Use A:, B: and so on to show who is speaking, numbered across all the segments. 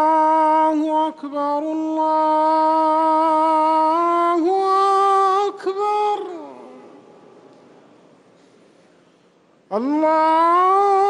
A: الله أكبر الله أكبر الله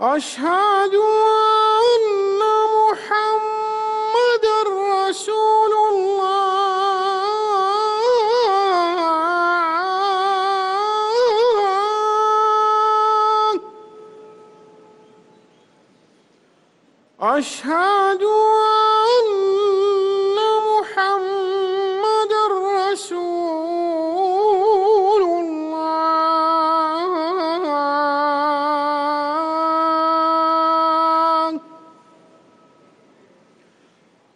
A: أشهد أن محمد رسول الله. أشهد أن